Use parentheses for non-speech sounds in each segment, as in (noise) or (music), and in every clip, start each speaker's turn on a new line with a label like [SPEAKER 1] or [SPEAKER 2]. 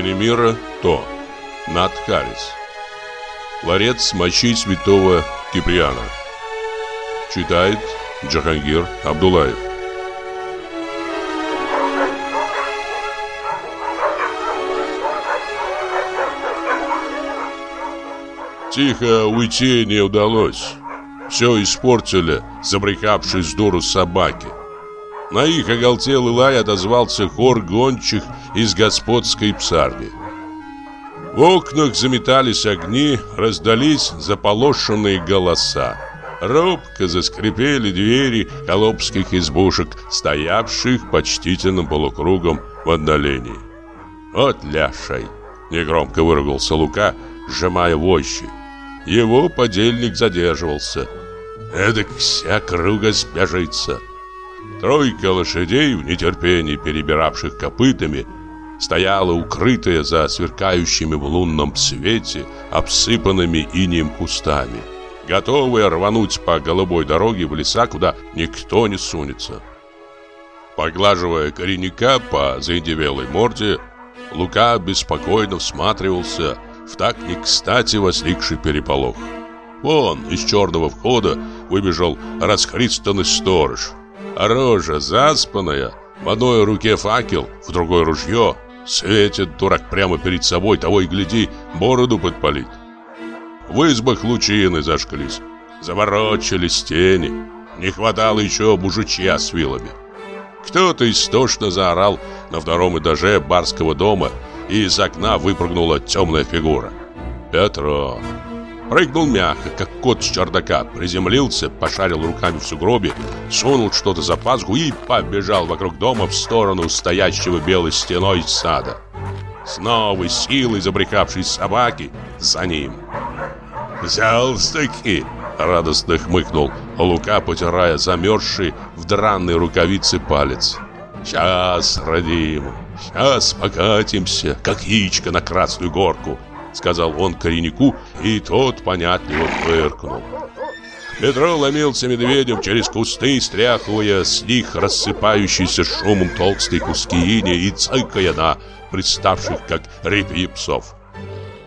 [SPEAKER 1] Тайны мира То. Нат Харрис. Ларец мочи святого Киприана. Читает Джахангир Абдулаев. Тихо уйти не удалось. Все испортили, забрехавшись дуру собаки. На их оголтелый лай отозвался хор гончих из господской псарни. В окнах заметались огни, раздались заполошенные голоса. Робко заскрипели двери колобских избушек, стоявших почтительным полукругом в отдалении. «Вот ляшай!» — негромко выругался Лука, сжимая вощи. Его подельник задерживался. Эдак вся круга сбежится. Тройка лошадей, в нетерпении перебиравших копытами, стояла укрытая за сверкающими в лунном свете, обсыпанными инеем кустами, готовая рвануть по голубой дороге в леса, куда никто не сунется. Поглаживая коренника по заиндевелой морде, Лука беспокойно всматривался в так не кстати возникший переполох. Вон из черного входа выбежал расхристанный сторож. Рожа заспанная, в одной руке факел, в другой ружье. Светит дурак прямо перед собой, того и гляди, бороду подпалит. В избах лучины зажглись, заворочились тени. Не хватало еще мужичья с вилами. Кто-то истошно заорал на втором этаже барского дома и из окна выпрыгнула темная фигура. Петро. Прыгнул мягко, как кот с чердака, приземлился, пошарил руками в сугробе, сунул что-то за пазуху и побежал вокруг дома в сторону стоящего белой стеной сада. С новой силой забрехавшей собаки за ним. «Взялся-таки!» — радостно хмыкнул Лука, потирая замерзший в дранной рукавице палец. «Сейчас, родимый, сейчас покатимся, как яичко на Красную Горку», сказал он кореннику, и тот понятливо фыркнул. Петро ломился медведем через кусты, стряхивая с них рассыпающиеся шумом толстые куски иния и цыкая на представших, как репьи псов.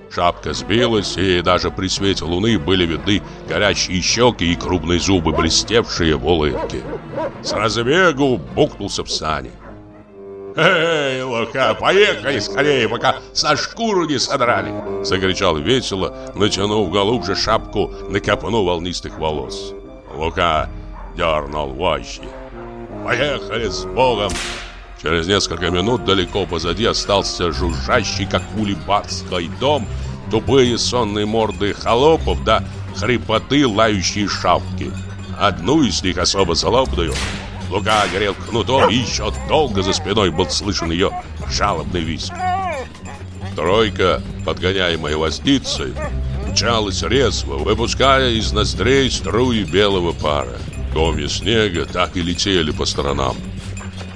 [SPEAKER 1] Шапка сбилась, и даже при свете луны были видны горящие щеки и крупные зубы, блестевшие в улыбке. С разбегу букнулся в сани. «Эй, Лука, поехали скорее, пока со шкуру не содрали!» Закричал весело, натянув голубже шапку на копну волнистых волос. Лука дернул вожжи. «Поехали с Богом!» Через несколько минут далеко позади остался жужжащий, как улибарский дом, тупые сонные морды холопов да хрипоты лающие шапки. Одну из них особо злобную Лука горел кнутом, и еще долго за спиной был слышен ее жалобный визг. Тройка, подгоняемая возницей, мчалась резво, выпуская из ноздрей струи белого пара. Комья снега так и летели по сторонам.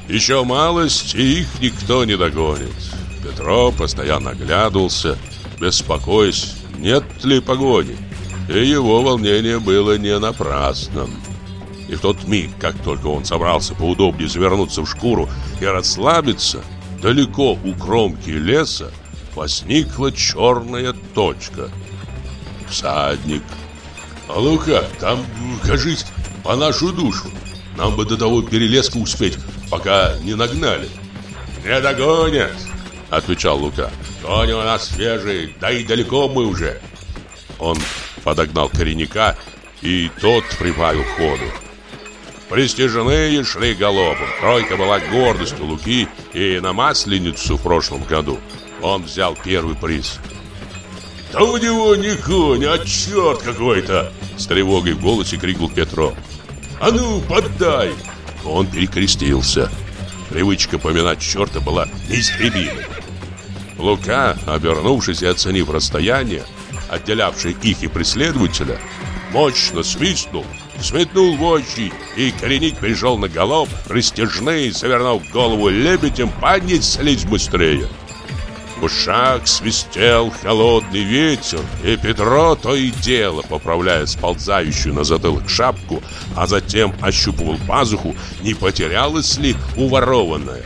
[SPEAKER 1] Еще малость, и их никто не догонит. Петро постоянно оглядывался, беспокоясь, нет ли погони. И его волнение было не напрасным. И в тот миг, как только он собрался поудобнее завернуться в шкуру и расслабиться, далеко у кромки леса возникла черная точка. Всадник. А ну-ка, там, кажись, по нашу душу. Нам бы до того перелеска успеть, пока не нагнали. Не догонят, отвечал Лука. Конь у нас свежий, да и далеко мы уже. Он подогнал коренника, и тот прибавил ходу. Престижные шли галопом. Тройка была гордостью Луки, и на Масленицу в прошлом году он взял первый приз. «Да у него не конь, а черт какой-то!» С тревогой в голосе крикнул Петро. «А ну, поддай!» Он перекрестился. Привычка поминать черта была неистребимой. Лука, обернувшись и оценив расстояние, отделявшее их и преследователя, мощно свистнул Сметнул вожжи, и коренник пришел на голов, растяжные, завернув голову лебедем, понеслись быстрее. В ушах свистел холодный ветер, и Петро то и дело, поправляя сползающую на затылок шапку, а затем ощупывал пазуху, не потерялось ли уворованное.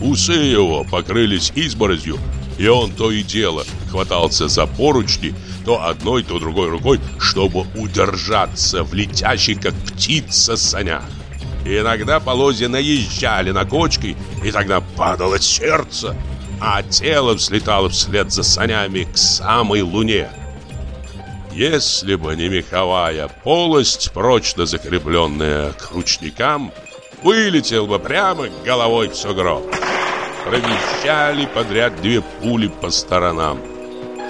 [SPEAKER 1] Усы его покрылись изморозью, и он то и дело хватался за поручни, то одной, то другой рукой, чтобы удержаться в летящих, как птица, санях. Иногда полозья наезжали на кочки, и тогда падало сердце, а тело взлетало вслед за санями к самой луне. Если бы не меховая полость, прочно закрепленная к ручникам, вылетел бы прямо головой в сугроб. Провещали подряд две пули по сторонам.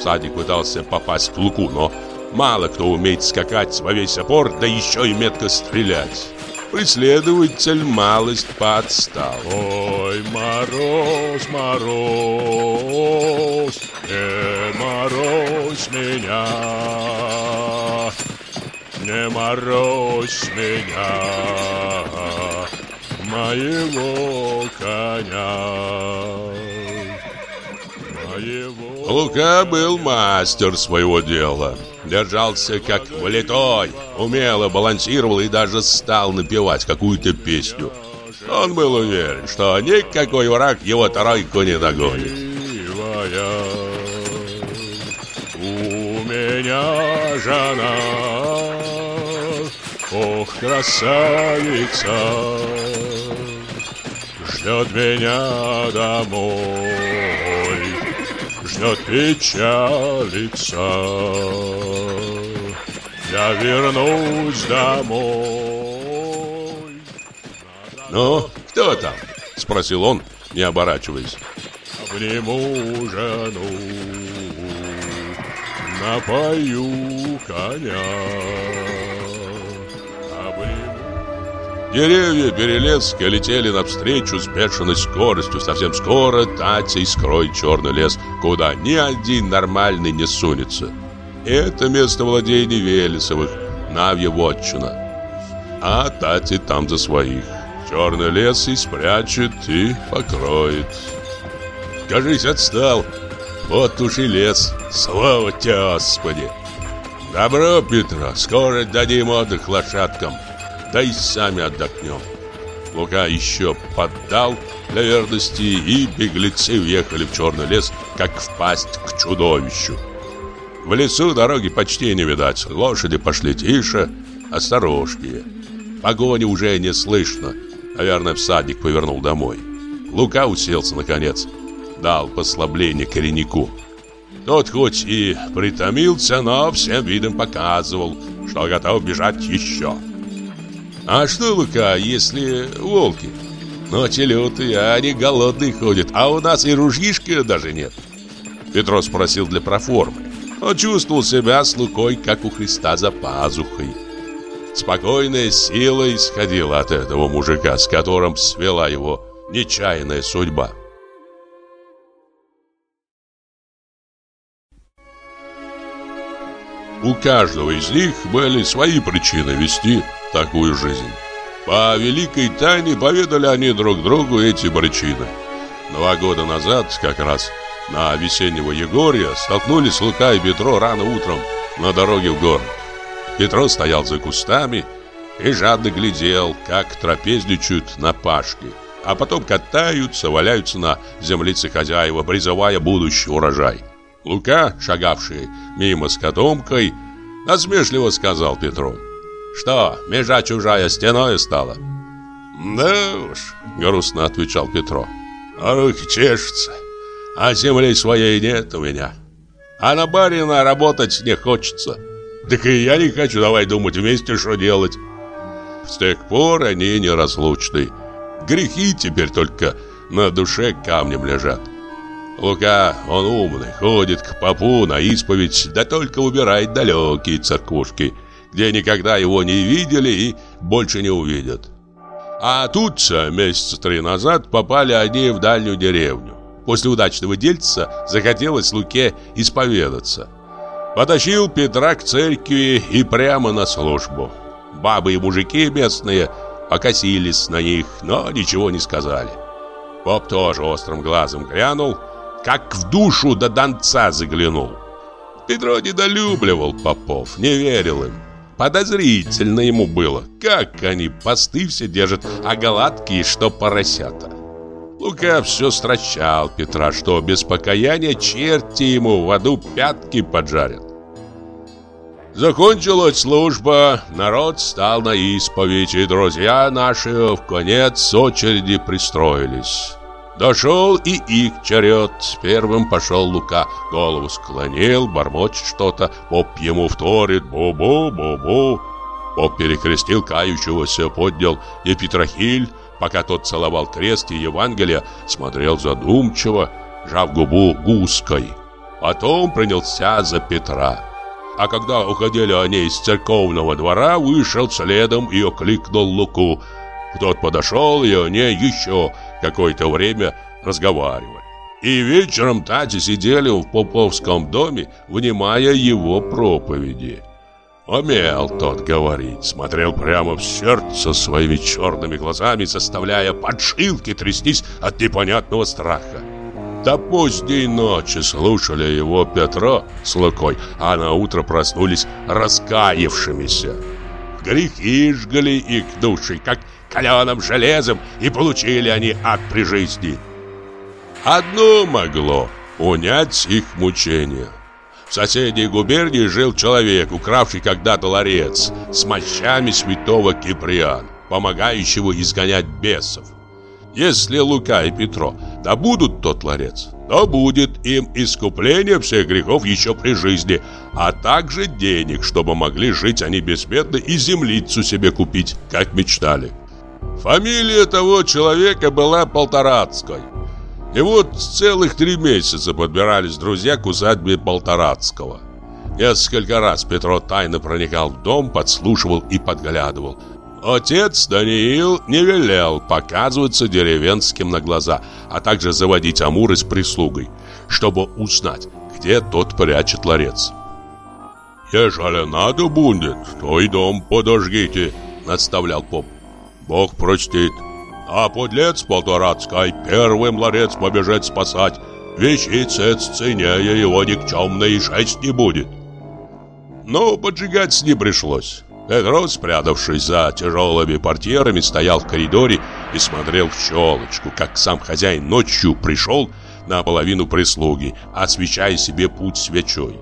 [SPEAKER 1] Садик пытался попасть в луку, но мало кто умеет скакать во весь опор, да еще и метко стрелять. Преследователь малость подстал.
[SPEAKER 2] Ой, мороз, мороз, не морозь меня, не морозь меня, моего коня.
[SPEAKER 1] Моего... Лука был мастер своего дела. Держался как влитой, умело балансировал и даже стал напевать какую-то песню. Он был уверен, что никакой враг его тройку не догонит.
[SPEAKER 2] У меня жена, ох, красавица, ждет меня домой, ждет печалица. Я вернусь домой.
[SPEAKER 1] «Ну, кто там?» – спросил он, не оборачиваясь.
[SPEAKER 2] Обниму жену, напою коня.
[SPEAKER 1] Деревья Перелеска летели навстречу с бешеной скоростью. Совсем скоро Татей скроет черный лес, куда ни один нормальный не сунется. Это место владения Велесовых, Навья вотчина. А Тати там за своих. Черный лес и спрячет, и покроет. Кажись, отстал. Вот уж и лес. Слава тебе, Господи! Добро, Петра, скоро дадим отдых лошадкам. Да и сами отдохнем. Лука еще поддал для верности, и беглецы уехали в черный лес, как впасть к чудовищу. В лесу дороги почти не видать. Лошади пошли тише, осторожнее. Погони уже не слышно. Наверное, всадник повернул домой. Лука уселся наконец. Дал послабление кореннику. Тот хоть и притомился, но всем видом показывал, что готов бежать еще. А что, Лука, если волки? Ночи лютые, а они голодные ходят, а у нас и ружьишка даже нет. Петро спросил для проформы. Он чувствовал себя с Лукой, как у Христа за пазухой. Спокойная сила исходила от этого мужика, с которым свела его нечаянная судьба. У каждого из них были свои причины вести такую жизнь. По великой тайне поведали они друг другу эти причины. Два года назад, как раз на весеннего Егория, столкнулись Лука и Петро рано утром на дороге в город. Петро стоял за кустами и жадно глядел, как трапезничают на пашке, а потом катаются, валяются на землице хозяева, призывая будущий урожай. Лука, шагавший мимо с котомкой, насмешливо сказал Петру. «Что, межа чужая стеной стала?» «Да уж», — грустно отвечал Петро, «а руки чешутся, а земли своей нет у меня, а на барина работать не хочется. Так и я не хочу, давай думать вместе, что делать». С тех пор они неразлучны. Грехи теперь только на душе камнем лежат. Лука, он умный, ходит к попу на исповедь, да только убирает далекие церквушки, где никогда его не видели и больше не увидят. А тут, месяца три назад, попали они в дальнюю деревню. После удачного дельца захотелось Луке исповедаться. Потащил Петра к церкви и прямо на службу. Бабы и мужики местные покосились на них, но ничего не сказали. Поп тоже острым глазом глянул, как в душу до донца заглянул. Петро недолюбливал попов, не верил им. Подозрительно ему было, как они посты все держат, а гладкие, что поросята. Лука все стращал Петра, что без покаяния черти ему в аду пятки поджарят. Закончилась служба, народ стал на исповедь, и друзья наши в конец очереди пристроились. Дошел и их черед. Первым пошел Лука, голову склонил, бормочет что-то, поп ему вторит, бу-бу-бу-бу. Поп перекрестил кающегося, поднял Епитрахиль, пока тот целовал крест и Евангелие, смотрел задумчиво, жав губу гуской. Потом принялся за Петра. А когда уходили они из церковного двора, вышел следом и окликнул Луку. Тот подошел, и они еще какое-то время разговаривали. И вечером Тати сидели в Поповском доме, внимая его проповеди. Умел тот говорить, смотрел прямо в сердце своими черными глазами, заставляя подшивки трястись от непонятного страха. До поздней ночи слушали его Петро с Лукой, а на утро проснулись раскаявшимися. Грехи жгли их души, как каленым железом, и получили они ад при жизни. Одно могло унять их мучения. В соседней губернии жил человек, укравший когда-то ларец с мощами святого Киприана, помогающего изгонять бесов. Если Лука и Петро добудут тот ларец, то будет им искупление всех грехов еще при жизни, а также денег, чтобы могли жить они беспечно и землицу себе купить, как мечтали. Фамилия того человека была Полторацкой. И вот целых три месяца подбирались друзья к усадьбе Полторацкого. Несколько раз Петро тайно проникал в дом, подслушивал и подглядывал. Отец Даниил не велел показываться деревенским на глаза, а также заводить Амуры с прислугой, чтобы узнать, где тот прячет ларец. «Ежели надо будет, то и дом подожгите», — наставлял поп. «Бог простит». А подлец Полторацкой первым ларец побежит спасать. Вещицец ценнее его никчемной шесть не будет. Но поджигать не пришлось. Петро, спрятавшись за тяжелыми портьерами, стоял в коридоре и смотрел в щелочку, как сам хозяин ночью пришел на половину прислуги, освещая себе путь свечой.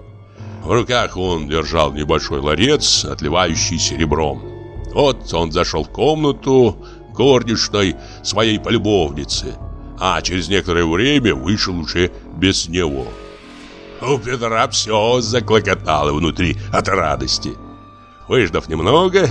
[SPEAKER 1] В руках он держал небольшой ларец, отливающий серебром. Вот он зашел в комнату, горничной своей полюбовницы, а через некоторое время вышел уже без него. У Петра все заклокотало внутри от радости. Выждав немного,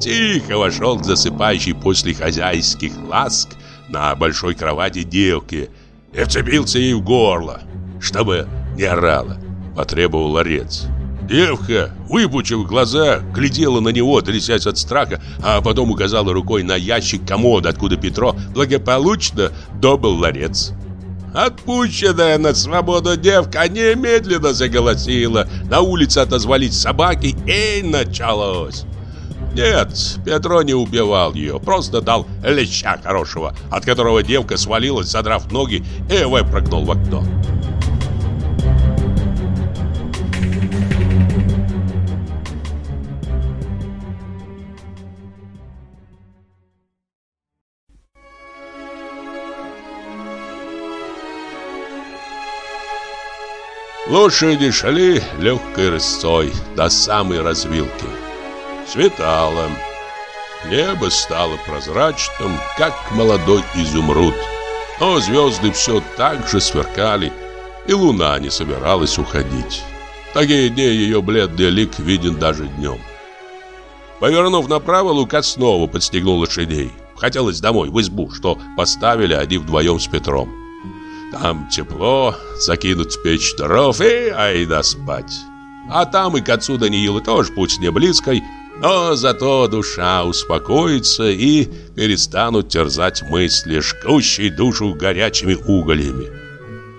[SPEAKER 1] тихо вошел к засыпающей после хозяйских ласк на большой кровати девки и вцепился ей в горло, чтобы не орала, потребовал ларец. Девка, выпучив глаза, глядела на него, трясясь от страха, а потом указала рукой на ящик комода, откуда Петро благополучно добыл ларец. Отпущенная на свободу девка немедленно заголосила. На улице отозвались собаки, и началось. Нет, Петро не убивал ее, просто дал леща хорошего, от которого девка свалилась, задрав ноги, и выпрыгнул в окно. Лошади шли легкой рысцой до самой развилки. Светало. Небо стало прозрачным, как молодой изумруд. Но звезды все так же сверкали, и луна не собиралась уходить. В такие дни ее бледный лик виден даже днем. Повернув направо, Лука снова подстегнул лошадей. Хотелось домой, в избу, что поставили они вдвоем с Петром. Там тепло, закинуть в печь дров и айда спать. А там и к отцу Даниилу тоже путь не близкой, но зато душа успокоится и перестанут терзать мысли, жгущие душу горячими угольями.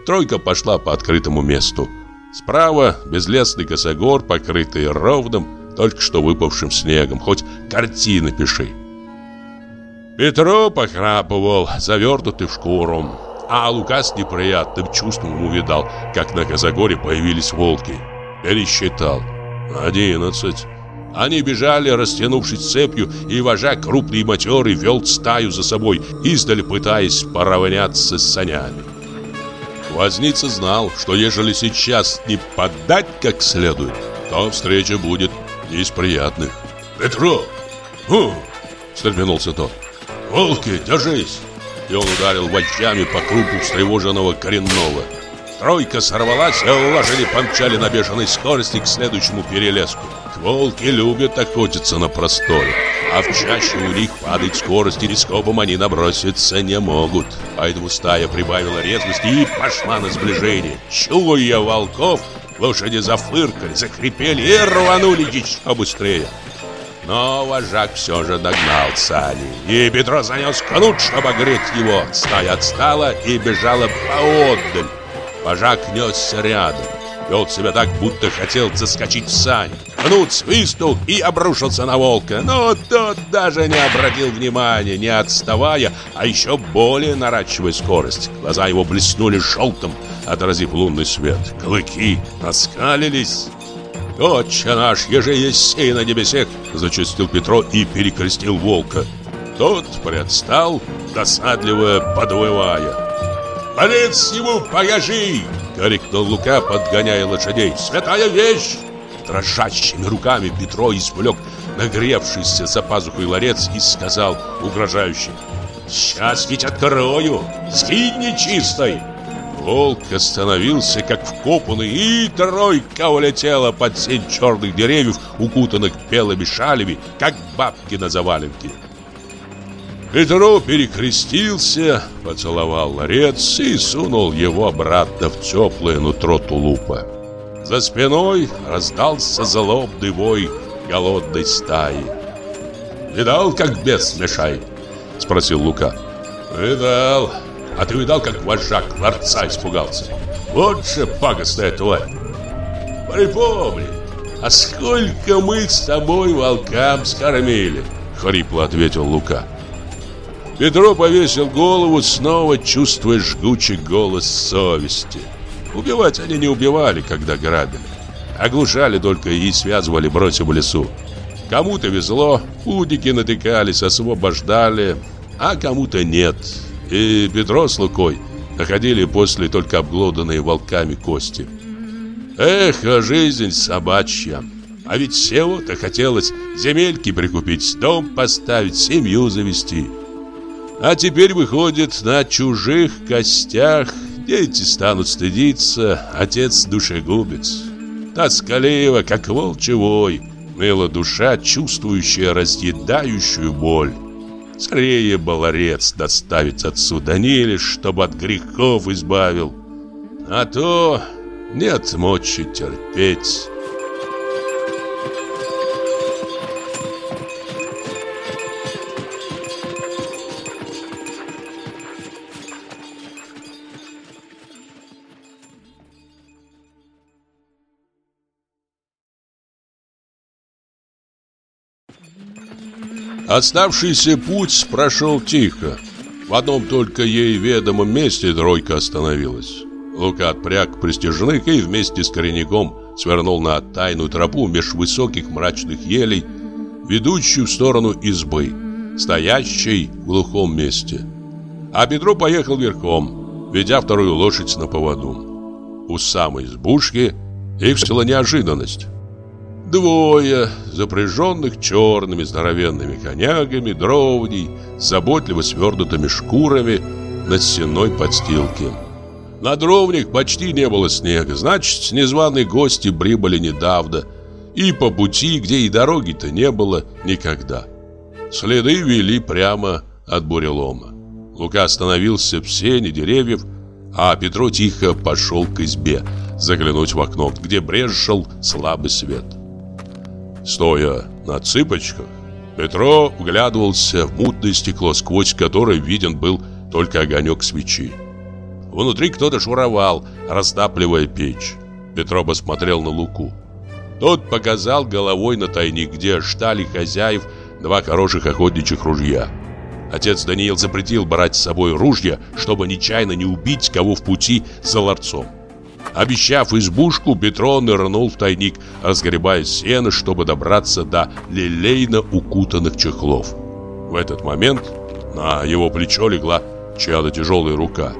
[SPEAKER 1] Тройка пошла по открытому месту. Справа безлесный косогор, покрытый ровным, только что выпавшим снегом, хоть картины пиши. Петро похрапывал, завернутый в шкуру. А Лука с неприятным чувством увидал, как на Казагоре появились волки. Пересчитал. Одиннадцать. Они бежали, растянувшись цепью, и вожак, крупный матерый, вел стаю за собой, издали пытаясь поравняться с санями. Возница знал, что ежели сейчас не подать как следует, то встреча будет из приятных. «Петро! Фу!» — встрепенулся тот. «Волки, держись!» И он ударил вожжами по крупу встревоженного коренного. Тройка сорвалась, и лошади помчали на бешеной скорости к следующему перелеску. Волки любят охотиться на просторе, а в чаще у них падает скорость, и рископом они наброситься не могут. Поэтому стая прибавила резвости и пошла на сближение. Чуя волков, лошади зафыркали, закрепели и рванули еще быстрее. Но вожак все же догнал сани, и Петро занес кнут, чтобы огреть его. Стая отстала и бежала поотдаль. Вожак несся рядом. Вел себя так, будто хотел заскочить в сани. Кнут свистнул и обрушился на волка. Но тот даже не обратил внимания, не отставая, а еще более наращивая скорость. Глаза его блеснули желтым, отразив лунный свет. Клыки оскалились. «Отче наш, еже Есей на небесех!» Зачастил Петро и перекрестил волка. Тот предстал, досадливо подвывая. «Борец ему покажи!» — крикнул Лука, подгоняя лошадей. «Святая вещь!» Дрожащими руками Петро извлек нагревшийся за пазухой ларец и сказал угрожающе. «Сейчас ведь открою! Скинь нечистой!» Волк остановился, как вкопанный, и тройка улетела под сень черных деревьев, укутанных белыми шалями, как бабки на заваленке. Петро перекрестился, поцеловал ларец и сунул его обратно в теплое нутро тулупа. За спиной раздался злобный вой голодной стаи. «Видал, как бес мешает?» — спросил Лука. «Видал», а ты видал, как вожак ларца испугался? Вот же пагостная тварь. Припомни, а сколько мы с тобой волкам скормили? Хрипло ответил Лука. Петро повесил голову, снова чувствуя жгучий голос совести. Убивать они не убивали, когда грабили. Оглушали только и связывали, бросив в лесу. Кому-то везло, путники натыкались, освобождали, а кому-то нет. И Петро с Лукой находили после только обглоданные волками кости. Эх, а жизнь собачья. А ведь всего-то хотелось земельки прикупить, дом поставить, семью завести. А теперь выходит на чужих костях. Дети станут стыдиться, отец душегубец. Тоскливо, как волчевой, ныла душа, чувствующая разъедающую боль. Скорее баларец доставить отсюда Нили, чтобы от грехов избавил. А то нет мочи терпеть. Оставшийся путь прошел тихо. В одном только ей ведомом месте тройка остановилась. Лука отпряг пристежных и вместе с коренником свернул на тайную тропу меж высоких мрачных елей, ведущую в сторону избы, стоящей в глухом месте. А Петро поехал верхом, ведя вторую лошадь на поводу. У самой избушки их встала неожиданность. Двое, запряженных черными здоровенными конягами, дровней, заботливо свернутыми шкурами на стенной подстилке. На дровнях почти не было снега, значит, незваные гости прибыли недавно, и по пути, где и дороги-то не было никогда. Следы вели прямо от бурелома. Лука остановился в сене деревьев, а Петро тихо пошел к избе, заглянуть в окно, где брезжил слабый свет. Стоя на цыпочках, Петро углядывался в мутное стекло, сквозь которое виден был только огонек свечи. Внутри кто-то шуровал, растапливая печь. Петро посмотрел на Луку. Тот показал головой на тайник, где ждали хозяев два хороших охотничьих ружья. Отец Даниил запретил брать с собой ружья, чтобы нечаянно не убить кого в пути за ларцом. Обещав избушку, Петро нырнул в тайник, разгребая сено, чтобы добраться до лилейно укутанных чехлов. В этот момент на его плечо легла чья-то тяжелая рука.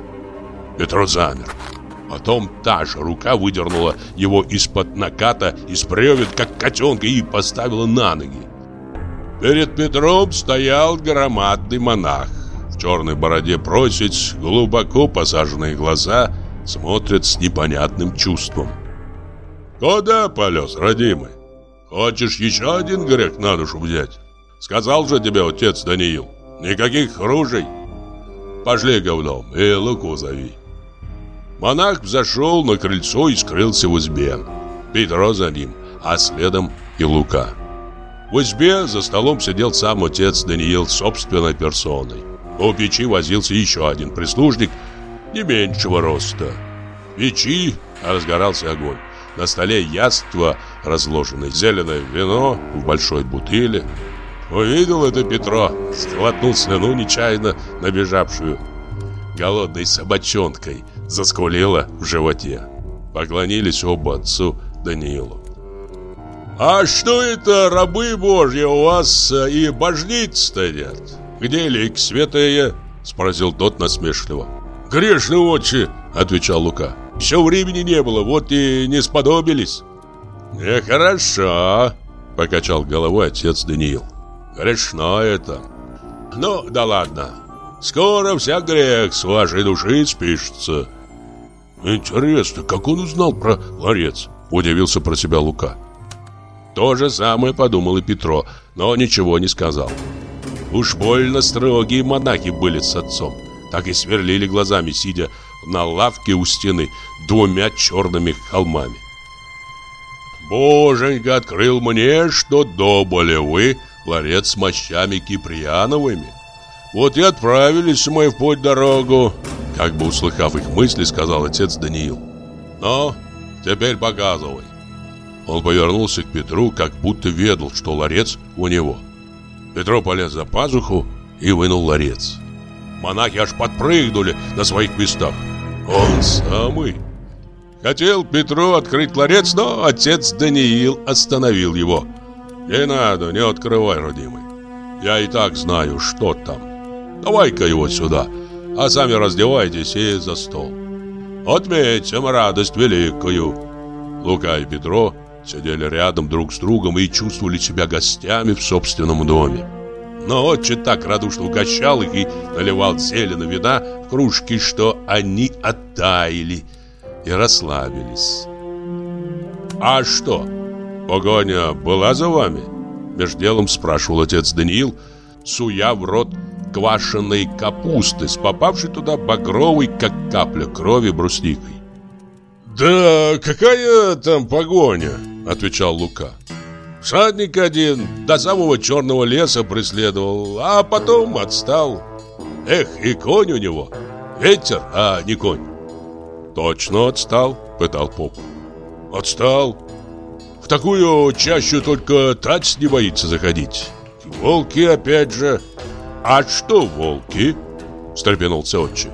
[SPEAKER 1] Петро замер. Потом та же рука выдернула его из-под наката, из бревен, как котенка, и поставила на ноги. Перед Петром стоял громадный монах. В черной бороде просить, глубоко посаженные глаза смотрят с непонятным чувством. «Куда полез, родимый? Хочешь еще один грех на душу взять? Сказал же тебе отец Даниил, никаких ружей. Пошли-ка в дом и Луку зови». Монах взошел на крыльцо и скрылся в избе. Петро за ним, а следом и Лука. В избе за столом сидел сам отец Даниил собственной персоной. У печи возился еще один прислужник не меньшего роста. В печи разгорался огонь. На столе яство разложенное, зеленое вино в большой бутыле. Увидел это Петро, схватнул слюну нечаянно набежавшую. Голодной собачонкой заскулила в животе. Поклонились оба отцу Даниилу. «А что это, рабы божьи, у вас э, и божницы стоят? Где лик святые?» Спросил тот насмешливо. «Грешные отче», — отвечал Лука. «Все времени не было, вот и не сподобились». «Нехорошо», — покачал головой отец Даниил. «Грешно это». «Ну, да ладно. Скоро вся грех с вашей души спишется». «Интересно, как он узнал про ларец?» – удивился про себя Лука. То же самое подумал и Петро, но ничего не сказал. Уж больно строгие монахи были с отцом. Так и сверлили глазами, сидя на лавке у стены двумя черными холмами. «Боженька открыл мне, что доболи вы ларец с мощами киприяновыми. Вот и отправились мы в путь дорогу, как бы услыхав их мысли, сказал отец Даниил. «Ну, теперь показывай». Он повернулся к Петру, как будто ведал, что ларец у него. Петро полез за пазуху и вынул ларец. Монахи аж подпрыгнули на своих местах. Он самый. Хотел Петру открыть ларец, но отец Даниил остановил его. «Не надо, не открывай, родимый. Я и так знаю, что там. Давай-ка его сюда, а сами раздевайтесь и за стол. Отметим радость великую. Лука и Петро сидели рядом друг с другом и чувствовали себя гостями в собственном доме. Но отче так радушно угощал их и наливал зелено вина в кружки, что они оттаяли и расслабились. «А что, погоня была за вами?» Между делом спрашивал отец Даниил, суя в рот квашеной капусты с попавшей туда багровой, как капля крови, брусникой. «Да какая там погоня?» — отвечал Лука. Всадник один до самого черного леса преследовал, а потом отстал. Эх, и конь у него. Ветер, а не конь. Точно отстал, пытал поп. Отстал. В такую чащу только тац не боится заходить. Волки опять же. «А что волки?» – встрепенулся отче.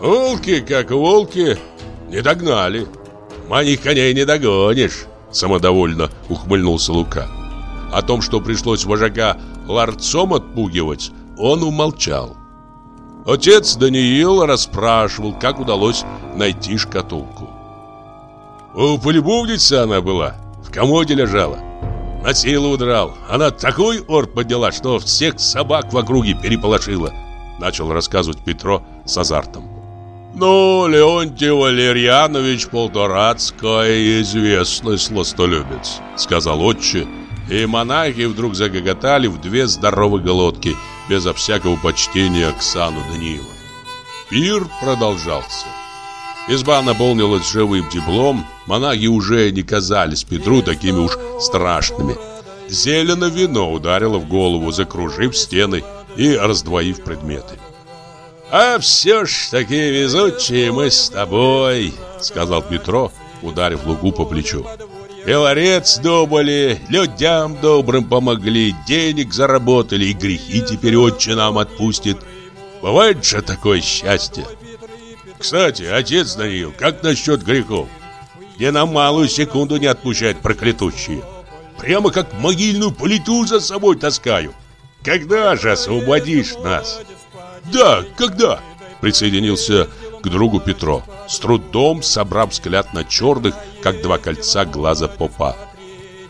[SPEAKER 1] «Волки, как волки, не догнали. Моих коней не догонишь», – самодовольно ухмыльнулся Лука. О том, что пришлось вожака ларцом отпугивать, он умолчал. Отец Даниил расспрашивал, как удалось найти шкатулку. У полюбовницы она была, в комоде лежала. На силу удрал. Она такой ор подняла, что всех собак в округе переполошила. Начал рассказывать Петро с азартом. Ну, Леонтий Валерьянович Полторацкий известный сластолюбец, сказал отче. И монахи вдруг загоготали в две здоровые глотки, безо всякого почтения к сану Даниила. Пир продолжался. Изба наполнилась живым теплом, монахи уже не казались Петру такими уж страшными. Зелено вино ударило в голову, закружив стены и раздвоив предметы. «А все ж такие везучие мы с тобой», — сказал Петро, ударив лугу по плечу. «И ларец добыли, людям добрым помогли, денег заработали, и грехи теперь отче нам отпустит. Бывает же такое счастье». Кстати, отец Даниил, как насчет грехов? Где на малую секунду не отпущает проклятущие. Прямо как могильную плиту за собой таскаю. Когда же освободишь нас? Да, когда? Присоединился к другу Петро, с трудом собрав взгляд на черных, как два кольца глаза попа.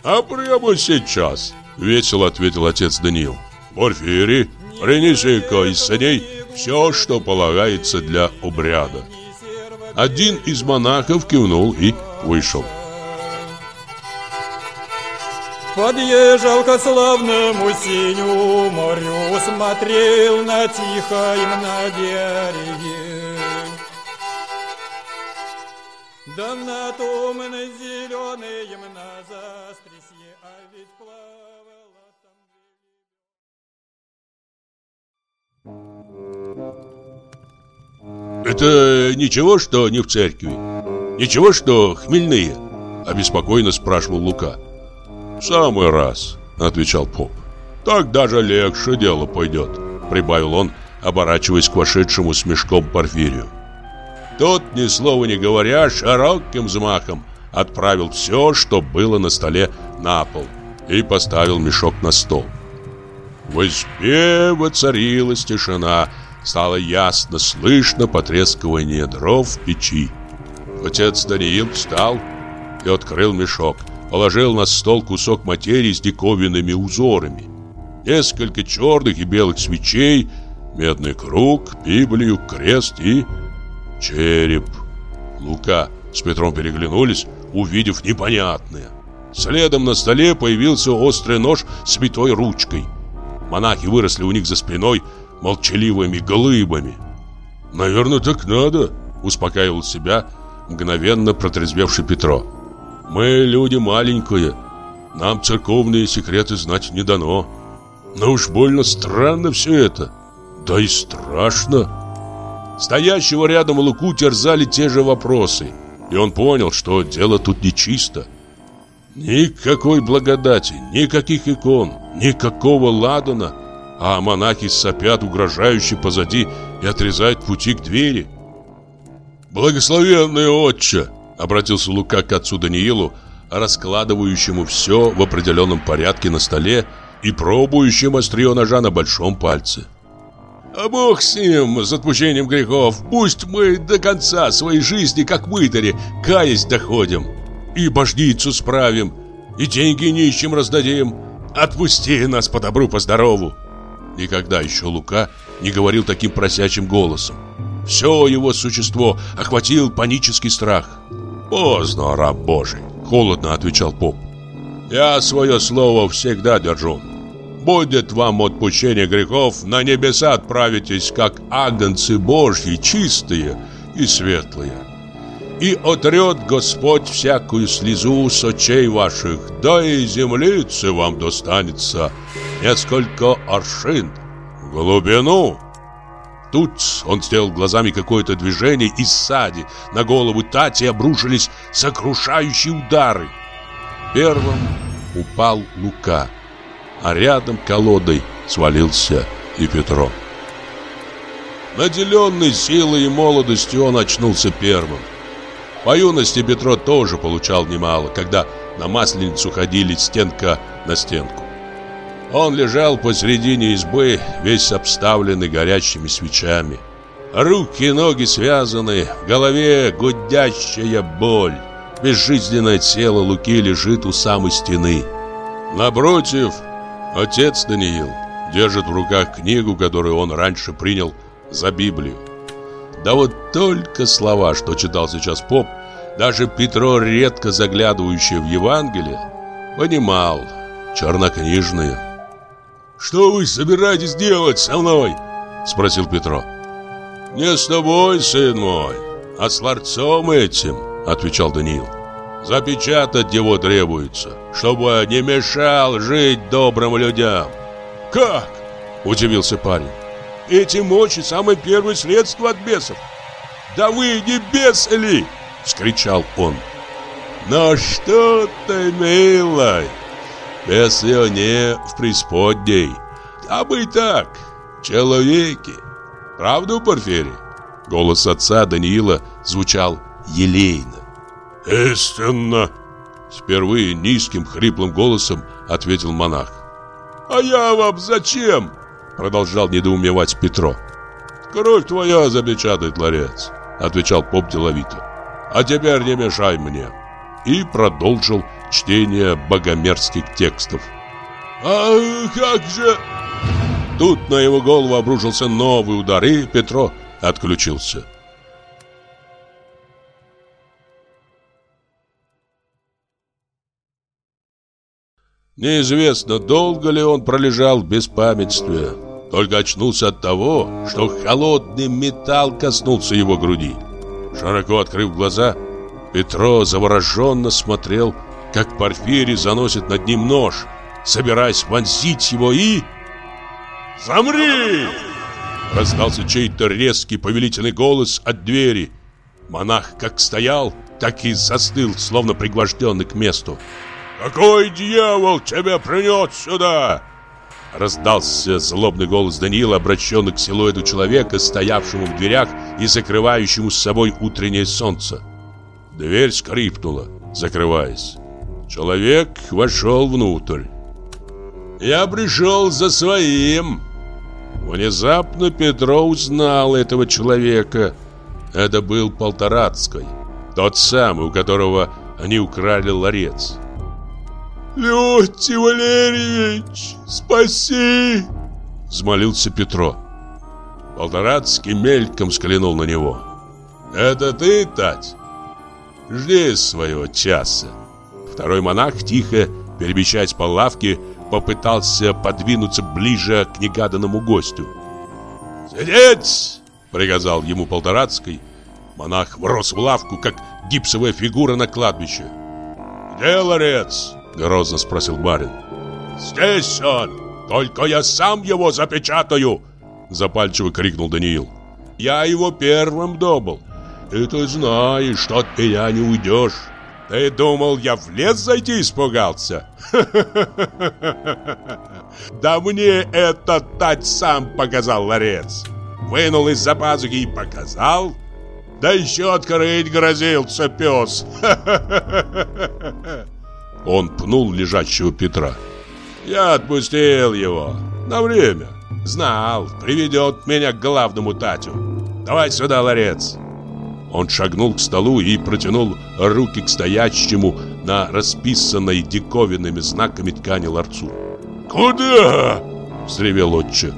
[SPEAKER 1] «А прямо сейчас», — весело ответил отец Даниил. «Порфирий, принеси-ка из саней все, что полагается для обряда». Один из монахов кивнул и вышел.
[SPEAKER 3] Подъезжал к славному синю морю, смотрел на тихоем на береге. Да на том на зеленые на застресье, а ведь плавала там...
[SPEAKER 1] Это ничего, что не в церкви? Ничего, что хмельные? Обеспокоенно спрашивал Лука. «В самый раз», — отвечал поп. «Так даже легче дело пойдет», — прибавил он, оборачиваясь к вошедшему с мешком Порфирию. Тот, ни слова не говоря, широким взмахом отправил все, что было на столе, на пол и поставил мешок на стол. В избе воцарилась тишина, стало ясно слышно потрескивание дров в печи. Отец Даниил встал и открыл мешок — положил на стол кусок материи с диковинными узорами. Несколько черных и белых свечей, медный круг, Библию, крест и череп. Лука с Петром переглянулись, увидев непонятное. Следом на столе появился острый нож с витой ручкой. Монахи выросли у них за спиной молчаливыми глыбами. «Наверное, так надо», — успокаивал себя мгновенно протрезвевший Петро. Мы люди маленькие, нам церковные секреты знать не дано. Но уж больно странно все это, да и страшно. Стоящего рядом Луку терзали те же вопросы, и он понял, что дело тут нечисто. Никакой благодати, никаких икон, никакого ладана, а монахи сопят угрожающе позади и отрезают пути к двери. «Благословенный отче!» Обратился Лука к отцу Даниилу, раскладывающему все в определенном порядке на столе и пробующему острие ножа на большом пальце. «А Бог с ним, с отпущением грехов, пусть мы до конца своей жизни, как мытари, каясь доходим, и божницу справим, и деньги нищим раздадим. Отпусти нас по добру, по здорову!» Никогда еще Лука не говорил таким просячим голосом. Все его существо охватил панический страх. «Поздно, раб Божий», — холодно отвечал поп. «Я свое слово всегда держу. Будет вам отпущение грехов, на небеса отправитесь, как агнцы Божьи, чистые и светлые. И отрет Господь всякую слезу с очей ваших, да и землицы вам достанется несколько аршин в глубину». Тут он сделал глазами какое-то движение, и сзади на голову Тати обрушились сокрушающие удары. Первым упал Лука, а рядом колодой свалился и Петро. Наделенный силой и молодостью он очнулся первым. По юности Петро тоже получал немало, когда на Масленицу ходили стенка на стенку. Он лежал посредине избы, весь обставленный горящими свечами. Руки и ноги связаны, в голове гудящая боль. Безжизненное тело Луки лежит у самой стены. Напротив, отец Даниил держит в руках книгу, которую он раньше принял за Библию. Да вот только слова, что читал сейчас поп, даже Петро, редко заглядывающий в Евангелие, понимал, чернокнижные. «Что вы собираетесь делать со мной?» Спросил Петро «Не с тобой, сын мой, а с ларцом этим», Отвечал Даниил «Запечатать его требуется, чтобы не мешал жить добрым людям». «Как?» – удивился парень. «Эти мочи – самое первое средство от бесов». «Да вы не бес ли?» – вскричал он. «Ну что ты, милый, без не в преисподней. А мы так, человеки. Правда, Порфирий? Голос отца Даниила звучал елейно.
[SPEAKER 2] Истинно.
[SPEAKER 1] Впервые низким хриплым голосом ответил монах.
[SPEAKER 2] А я вам зачем?
[SPEAKER 1] Продолжал недоумевать Петро.
[SPEAKER 2] Кровь твоя запечатает ларец, отвечал поп деловито. А теперь не мешай мне.
[SPEAKER 1] И продолжил чтение богомерзких текстов.
[SPEAKER 2] А как же...
[SPEAKER 1] Тут на его голову обрушился новый удар, и Петро отключился. Неизвестно, долго ли он пролежал в беспамятстве. Только очнулся от того, что холодный металл коснулся его груди. Широко открыв глаза, Петро завороженно смотрел, как Порфирий заносит над ним нож, собираясь вонзить его и...
[SPEAKER 2] «Замри!»
[SPEAKER 1] Раздался чей-то резкий повелительный голос от двери. Монах как стоял, так и застыл, словно пригвожденный к месту.
[SPEAKER 2] «Какой дьявол тебя принес сюда?»
[SPEAKER 1] Раздался злобный голос Даниила, обращенный к силуэту человека, стоявшему в дверях и закрывающему с собой утреннее солнце. Дверь скрипнула, закрываясь. Человек вошел внутрь. «Я пришел за своим!» Внезапно Петро узнал этого человека. Это был Полторацкий, тот самый, у которого они украли ларец.
[SPEAKER 2] «Леонтий Валерьевич, спаси!»
[SPEAKER 1] Взмолился Петро. Полторацкий мельком взглянул на него. «Это ты, Тать? Жди своего часа». Второй монах, тихо перемещаясь по лавке, попытался подвинуться ближе к негаданному гостю.
[SPEAKER 2] «Сидеть!»
[SPEAKER 1] — приказал ему Полторацкий. Монах врос в лавку, как гипсовая фигура на кладбище.
[SPEAKER 2] «Где ларец?»
[SPEAKER 1] Грозно спросил барин.
[SPEAKER 2] «Здесь он! Только я сам его запечатаю!»
[SPEAKER 1] Запальчиво крикнул Даниил. «Я его первым добыл, и ты знаешь, что от меня не уйдешь. Ты думал, я в лес зайти испугался? (laughs) Да мне этот тать сам показал ларец. Вынул из-за пазухи и показал. Да еще открыть грозился пес. (laughs) Он пнул лежащего Петра. Я отпустил его. На время. Знал, приведет меня к главному Татю. Давай сюда ларец. Он шагнул к столу и протянул руки к стоящему на расписанной диковинными знаками ткани ларцу.
[SPEAKER 2] «Куда?»
[SPEAKER 1] — взревел отче.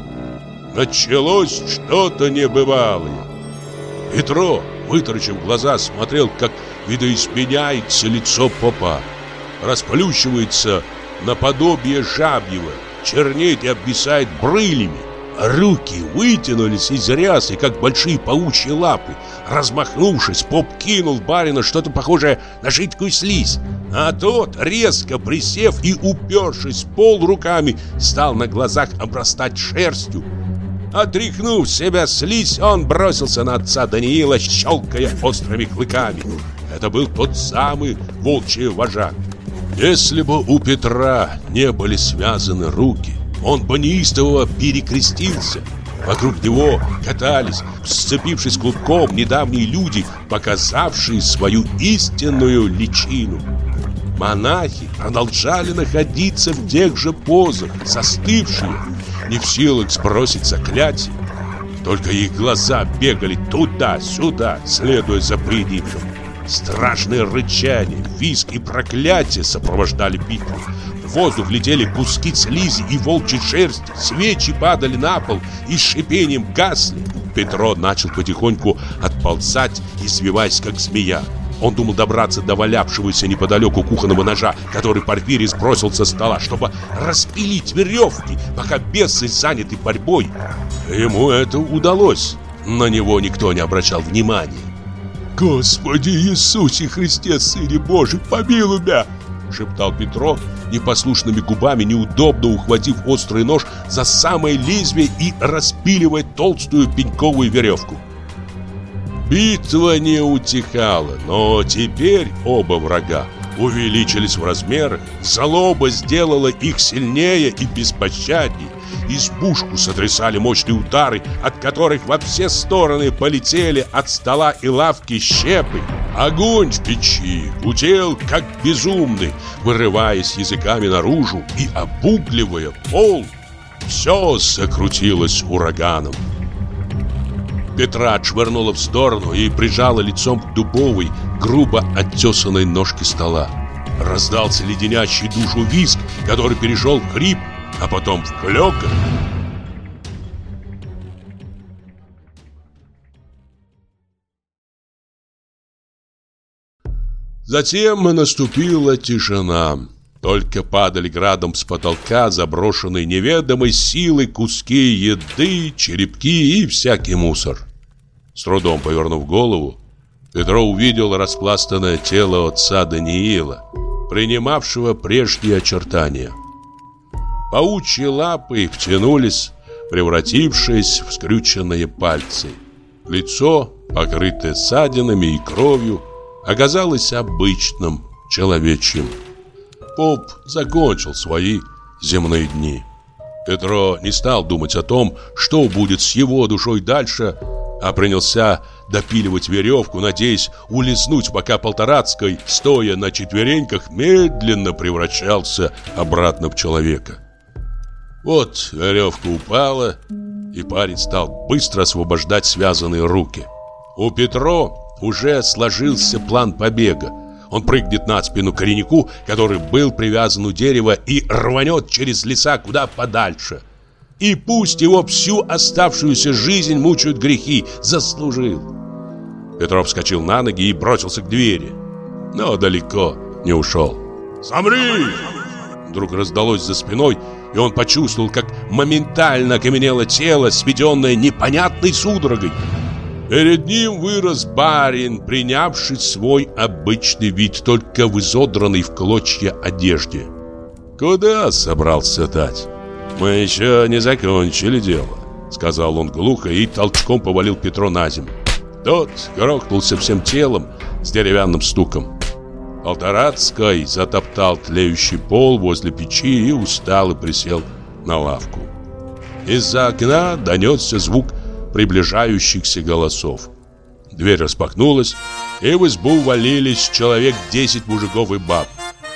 [SPEAKER 1] Началось что-то небывалое. Петро, вытаращив глаза, смотрел, как видоизменяется лицо попа расплющивается наподобие жабьего, чернеет и обвисает брылями. Руки вытянулись из рясы, как большие паучьи лапы. Размахнувшись, поп кинул барина что-то похожее на жидкую слизь. А тот, резко присев и упершись пол руками, стал на глазах обрастать шерстью. Отряхнув себя слизь, он бросился на отца Даниила, щелкая острыми клыками. Это был тот самый волчий вожак. Если бы у Петра не были связаны руки, он бы неистово перекрестился. Вокруг него катались, сцепившись клубком, недавние люди, показавшие свою истинную личину. Монахи продолжали находиться в тех же позах, застывшие, не в силах сбросить заклятие. Только их глаза бегали туда-сюда, следуя за поединком. Страшные рычания, визг и проклятия сопровождали битву. В воздух летели куски слизи и волчьей шерсти, свечи падали на пол и с шипением гасли. Петро начал потихоньку отползать, извиваясь как змея. Он думал добраться до валявшегося неподалеку кухонного ножа, который Порфирий сбросил со стола, чтобы распилить веревки, пока бесы заняты борьбой. Ему это удалось. На него никто не обращал внимания. «Господи Иисусе Христе, Сыне Божий, помилуй меня!» Шептал Петро, непослушными губами, неудобно ухватив острый нож за самое лезвие и распиливая толстую пеньковую веревку. Битва не утихала, но теперь оба врага увеличились в размерах, злоба сделала их сильнее и беспощадней, избушку сотрясали мощные удары, от которых во все стороны полетели от стола и лавки щепы. Огонь в печи гудел, как безумный, вырываясь языками наружу и обугливая пол. Все закрутилось ураганом. Петра отшвырнула в сторону и прижала лицом к дубовой, грубо оттесанной ножке стола. Раздался леденящий душу визг, который перешел в хрип, а потом в клёкот. Затем наступила тишина. Только падали градом с потолка заброшенные неведомой силой куски еды, черепки и всякий мусор. С трудом повернув голову, Петро увидел распластанное тело отца Даниила, принимавшего прежние очертания. Паучьи лапы втянулись, превратившись в скрюченные пальцы. Лицо, покрытое ссадинами и кровью, оказалось обычным человечьим. Поп закончил свои земные дни. Петро не стал думать о том, что будет с его душой дальше, а принялся допиливать веревку, надеясь улизнуть, пока Полторацкой, стоя на четвереньках, медленно превращался обратно в человека. Вот веревка упала, и парень стал быстро освобождать связанные руки. У Петро уже сложился план побега. Он прыгнет на спину кореннику, который был привязан у дерева, и рванет через леса куда подальше. И пусть его всю оставшуюся жизнь мучают грехи, заслужил. Петров вскочил на ноги и бросился к двери, но далеко не ушел. «Замри!» Вдруг раздалось за спиной, и он почувствовал, как моментально окаменело тело, сведенное непонятной судорогой. Перед ним вырос барин, принявший свой обычный вид, только в изодранной в клочья одежде. «Куда собрался дать?» «Мы еще не закончили дело», — сказал он глухо и толчком повалил Петро на землю. Тот грохнулся всем телом с деревянным стуком. Полторацкой затоптал тлеющий пол возле печи и устало присел на лавку. Из-за окна донесся звук приближающихся голосов. Дверь распахнулась, и в избу валились человек десять мужиков и баб.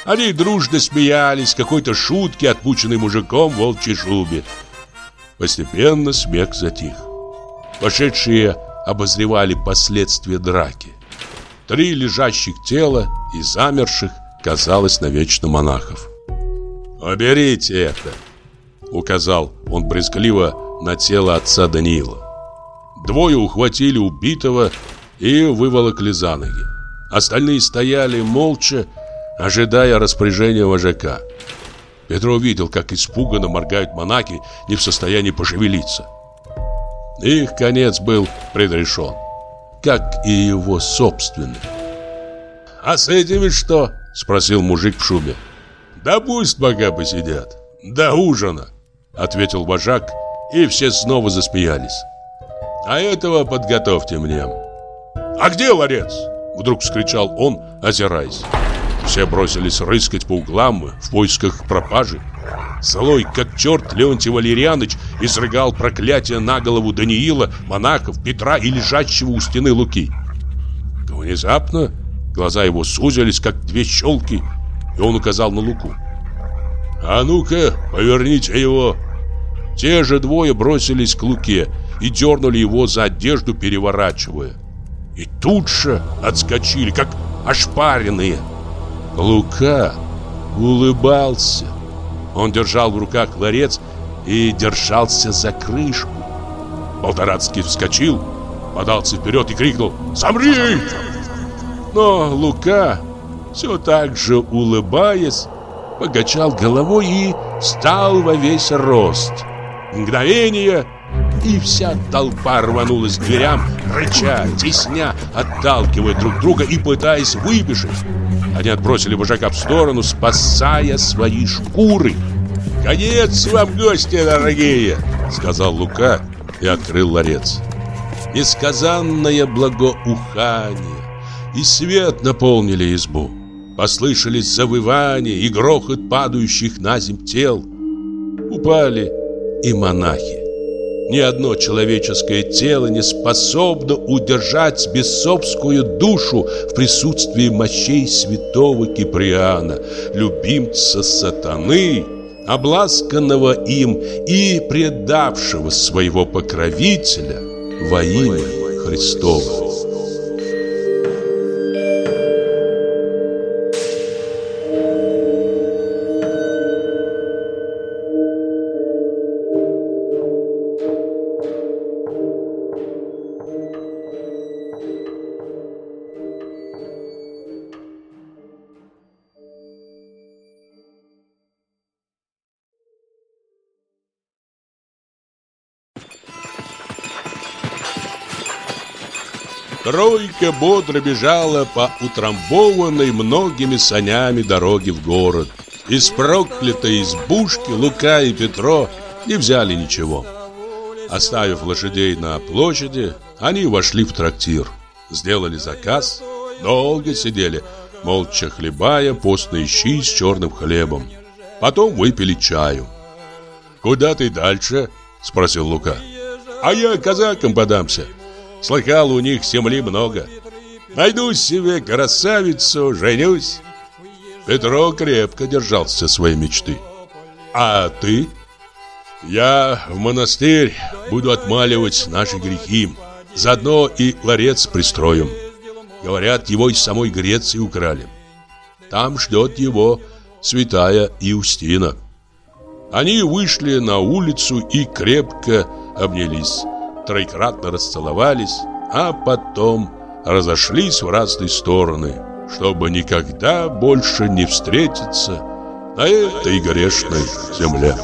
[SPEAKER 1] Они дружно смеялись какой-то шутки, отпученной мужиком в волчьей шубе. Постепенно смех затих. Пошедшие обозревали последствия драки. Три лежащих тела и замерших казалось навечно монахов. «Уберите это!» — указал он брезгливо на тело отца Даниила. Двое ухватили убитого и выволокли за ноги. Остальные стояли молча, ожидая распоряжения вожака. Петро увидел, как испуганно моргают монахи, не в состоянии пошевелиться. Их конец был предрешен, как и его собственный. «А с этими что?» – спросил мужик в шубе. «Да пусть пока посидят. До ужина», – ответил вожак, и все снова засмеялись. А этого подготовьте мне. А где ларец? Вдруг вскричал он, озираясь. Все бросились рыскать по углам в поисках пропажи. Злой, как черт, Леонтий Валерьяныч изрыгал проклятие на голову Даниила, монахов, Петра и лежащего у стены Луки. Внезапно глаза его сузились, как две щелки, и он указал на Луку. «А ну-ка, поверните его!» Те же двое бросились к Луке и дернули его за одежду, переворачивая. И тут же отскочили, как ошпаренные. Лука улыбался. Он держал в руках ларец и держался за крышку. Полторацкий вскочил, подался вперед и крикнул «Замри!». Но Лука, все так же улыбаясь, покачал головой и встал во весь рост. Мгновение — и вся толпа рванулась к дверям, рыча, тесня, отталкивая друг друга и пытаясь выбежать. Они отбросили вожака в сторону, спасая свои шкуры. «Конец вам, гости дорогие!» — сказал Лука и открыл ларец. Несказанное благоухание и свет наполнили избу. Послышались завывания и грохот падающих на земь тел. Упали
[SPEAKER 4] и монахи. Ни одно человеческое тело не способно удержать бесовскую душу в присутствии мощей святого Киприана, любимца сатаны, обласканного им и предавшего своего покровителя во имя Христово.
[SPEAKER 1] Тройка бодро бежала по утрамбованной многими санями дороге в город. Из проклятой избушки Лука и Петро не взяли ничего. Оставив лошадей на площади, они вошли в трактир. Сделали заказ, долго сидели, молча хлебая постные щи с черным хлебом. Потом выпили чаю. «Куда ты дальше?» – спросил Лука. «А я казакам подамся». Слыхал, у них земли много. Найду себе красавицу, женюсь. Петро крепко держался своей мечты. А ты? Я в монастырь буду отмаливать наши грехи. Заодно и ларец пристроим. Говорят, его из самой Греции украли. Там ждет его святая Иустина. Они вышли на улицу и крепко обнялись троекратно расцеловались, а потом разошлись в разные стороны, чтобы никогда больше не встретиться на этой грешной земле.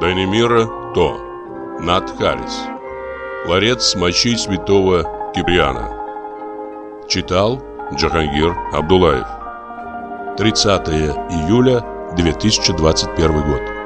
[SPEAKER 1] Данимира То. Надхарис. Ларец мощи святого Киприана. Читал Джахангир Абдулаев. 30 июля 2021 год.